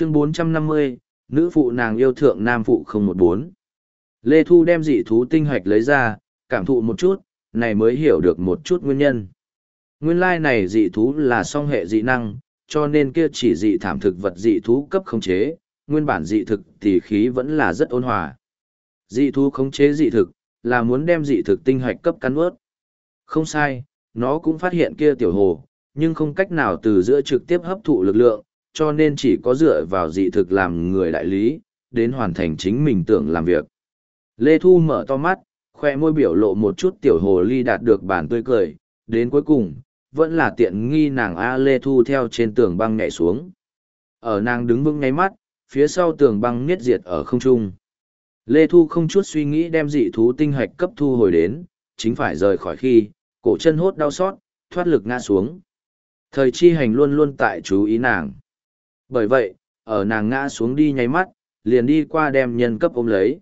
chương 450, nữ phụ nàng yêu thượng nam phụ 014. Lê Thu đem dị thú tinh hoạch lấy ra, cảm thụ một chút, này mới hiểu được một chút nguyên nhân. Nguyên lai này dị thú là song hệ dị năng, cho nên kia chỉ dị thảm thực vật dị thú cấp khống chế, nguyên bản dị thực thì khí vẫn là rất ôn hòa. Dị thú khống chế dị thực, là muốn đem dị thực tinh hoạch cấp cắn ướt. Không sai, nó cũng phát hiện kia tiểu hồ, nhưng không cách nào từ giữa trực tiếp hấp thụ lực lượng, cho nên chỉ có dựa vào dị thực làm người đại lý, đến hoàn thành chính mình tưởng làm việc. Lê Thu mở to mắt, khoe môi biểu lộ một chút tiểu hồ ly đạt được bản tươi cười, đến cuối cùng, vẫn là tiện nghi nàng A Lê Thu theo trên tường băng nhảy xuống. Ở nàng đứng vững ngay mắt, phía sau tường băng niết diệt ở không trung. Lê Thu không chút suy nghĩ đem dị thú tinh hạch cấp thu hồi đến, chính phải rời khỏi khi, cổ chân hốt đau xót, thoát lực ngã xuống. Thời chi hành luôn luôn tại chú ý nàng. Bởi vậy, ở nàng ngã xuống đi nháy mắt, liền đi qua đem nhân cấp ôm lấy.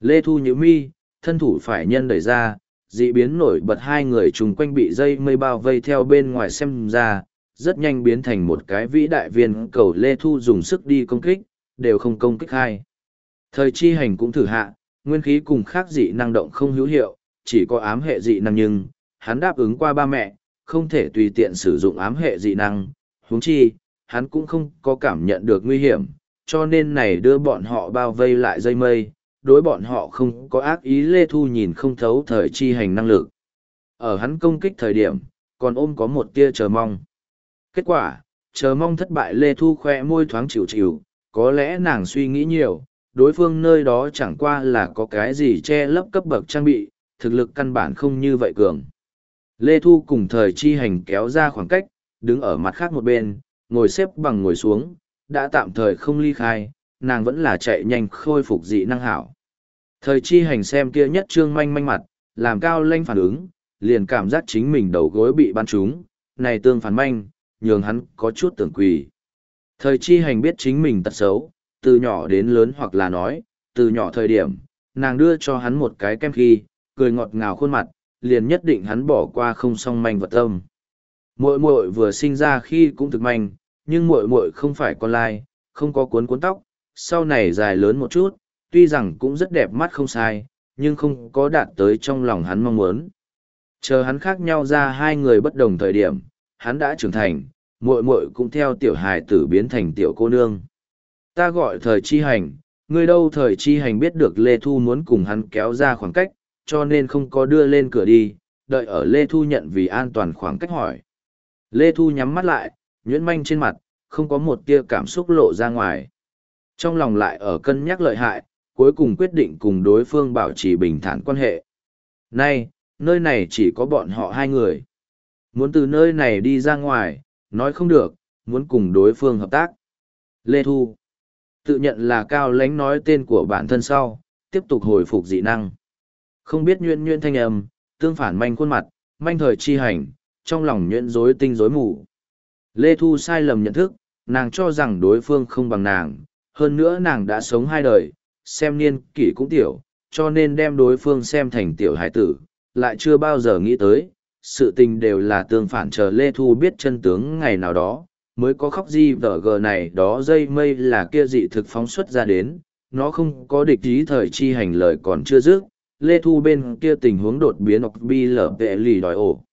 Lê Thu Nhữ mi, thân thủ phải nhân đẩy ra, dị biến nổi bật hai người chung quanh bị dây mây bao vây theo bên ngoài xem ra, rất nhanh biến thành một cái vĩ đại viên cầu Lê Thu dùng sức đi công kích, đều không công kích hai. Thời chi hành cũng thử hạ, nguyên khí cùng khác dị năng động không hữu hiệu, chỉ có ám hệ dị năng nhưng, hắn đáp ứng qua ba mẹ, không thể tùy tiện sử dụng ám hệ dị năng, huống chi, hắn cũng không có cảm nhận được nguy hiểm, cho nên này đưa bọn họ bao vây lại dây mây, đối bọn họ không có ác ý Lê Thu nhìn không thấu thời chi hành năng lực. Ở hắn công kích thời điểm, còn ôm có một tia chờ mong. Kết quả, chờ mong thất bại Lê Thu khoe môi thoáng chịu chịu, có lẽ nàng suy nghĩ nhiều, đối phương nơi đó chẳng qua là có cái gì che lấp cấp bậc trang bị, thực lực căn bản không như vậy cường. Lê Thu cùng thời chi hành kéo ra khoảng cách, đứng ở mặt khác một bên, ngồi xếp bằng ngồi xuống, đã tạm thời không ly khai, nàng vẫn là chạy nhanh khôi phục dị năng hảo. Thời chi hành xem kia nhất trương manh manh mặt, làm cao lanh phản ứng, liền cảm giác chính mình đầu gối bị bắn trúng, này tương phản manh, nhường hắn có chút tưởng quỳ. Thời chi hành biết chính mình tật xấu, từ nhỏ đến lớn hoặc là nói, từ nhỏ thời điểm, nàng đưa cho hắn một cái kem khi, cười ngọt ngào khuôn mặt, liền nhất định hắn bỏ qua không song manh vật tâm. Muội muội vừa sinh ra khi cũng thực manh, nhưng muội muội không phải con lai, không có cuốn cuốn tóc, sau này dài lớn một chút, tuy rằng cũng rất đẹp mắt không sai, nhưng không có đạt tới trong lòng hắn mong muốn. Chờ hắn khác nhau ra hai người bất đồng thời điểm, hắn đã trưởng thành, muội muội cũng theo tiểu hài tử biến thành tiểu cô nương. Ta gọi thời chi hành, người đâu thời chi hành biết được Lê Thu muốn cùng hắn kéo ra khoảng cách, cho nên không có đưa lên cửa đi, đợi ở Lê Thu nhận vì an toàn khoảng cách hỏi. Lê Thu nhắm mắt lại, nhuyễn manh trên mặt, không có một tia cảm xúc lộ ra ngoài. Trong lòng lại ở cân nhắc lợi hại, cuối cùng quyết định cùng đối phương bảo trì bình thản quan hệ. Nay, nơi này chỉ có bọn họ hai người. Muốn từ nơi này đi ra ngoài, nói không được, muốn cùng đối phương hợp tác. Lê Thu tự nhận là cao lánh nói tên của bản thân sau, tiếp tục hồi phục dị năng. Không biết nhuyễn nhuyễn thanh âm, tương phản manh khuôn mặt, manh thời chi hành, trong lòng nhuyễn rối tinh rối mù. Lê Thu sai lầm nhận thức, nàng cho rằng đối phương không bằng nàng, hơn nữa nàng đã sống hai đời, xem niên kỷ cũng tiểu, cho nên đem đối phương xem thành tiểu hải tử, lại chưa bao giờ nghĩ tới, sự tình đều là tương phản chờ Lê Thu biết chân tướng ngày nào đó, mới có khóc di vở gờ này đó dây mây là kia dị thực phóng xuất ra đến, nó không có địch ý thời chi hành lời còn chưa dứt, Lê Thu bên kia tình huống đột biến ọc bi lở vệ lì đòi ổ.